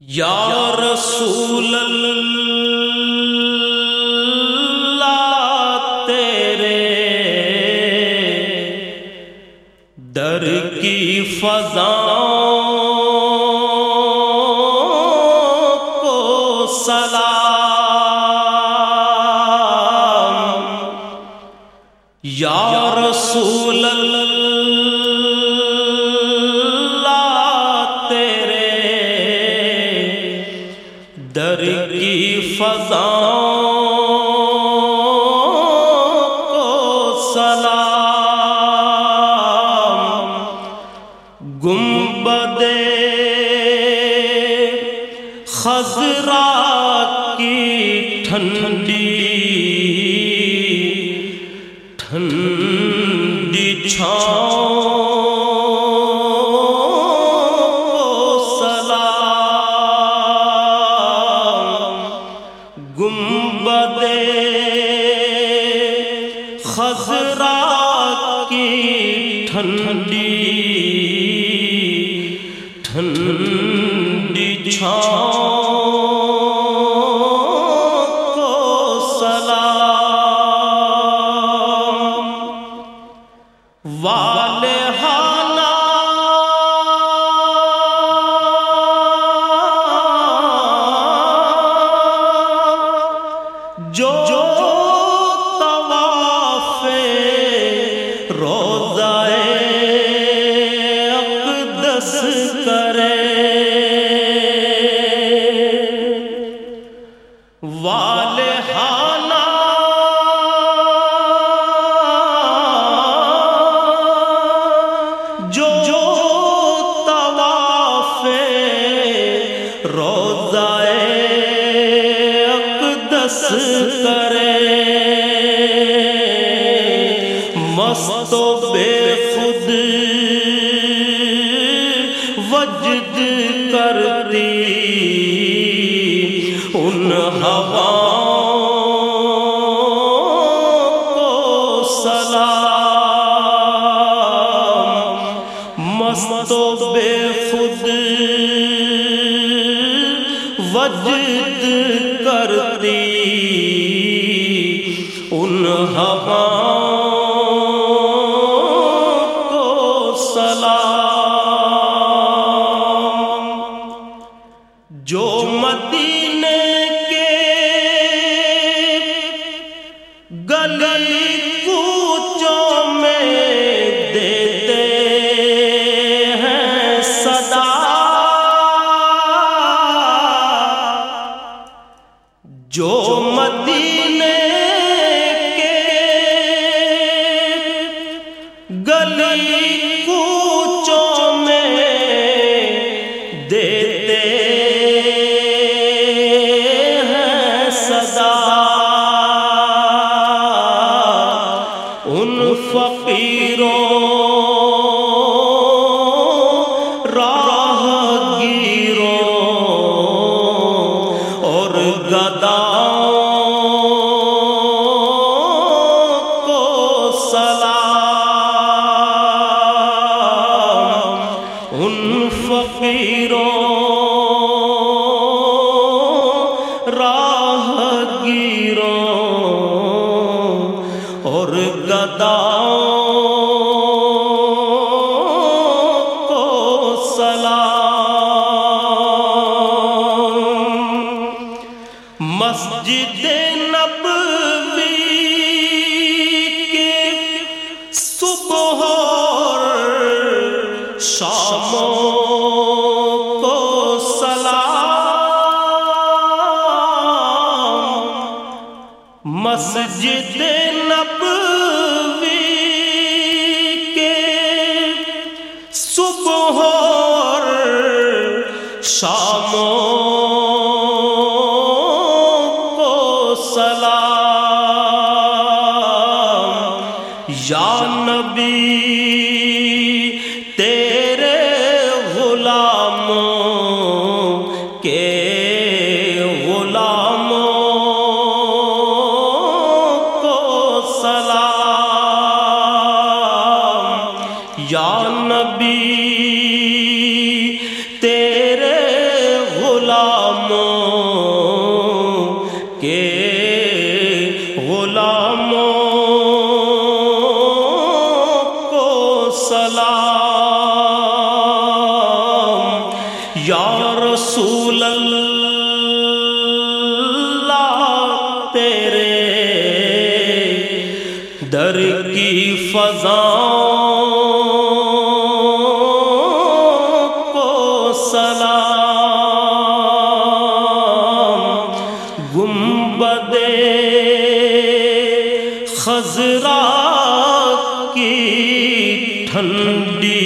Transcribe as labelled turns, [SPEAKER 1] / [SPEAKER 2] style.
[SPEAKER 1] یا رسول اللہ تیرے در کی فضا کو سلام یا رسول اللہ خزرا کی ٹھنڈی ٹھنڈی خزرا کی ٹھنڈی ٹھنڈی چھاؤں کرے۔ والے والہانا جو طواف روزہ اقدس کرے۔ مست کرتی ان ہواؤں کو سلام مست و بے خود وجد کرتی ان ہواؤں فقیروں راہ گیروں اور گداؤں کو سلام ان فقیروں شاموں کو سلام۔ مسجد نبوی کے صبح اور شاموں کو سلام۔ یا نبی سلام۔ یا نبی تیرے غلاموں کے غلاموں کو سلام۔ یا رسول اللہ خزرا کی ٹھنڈی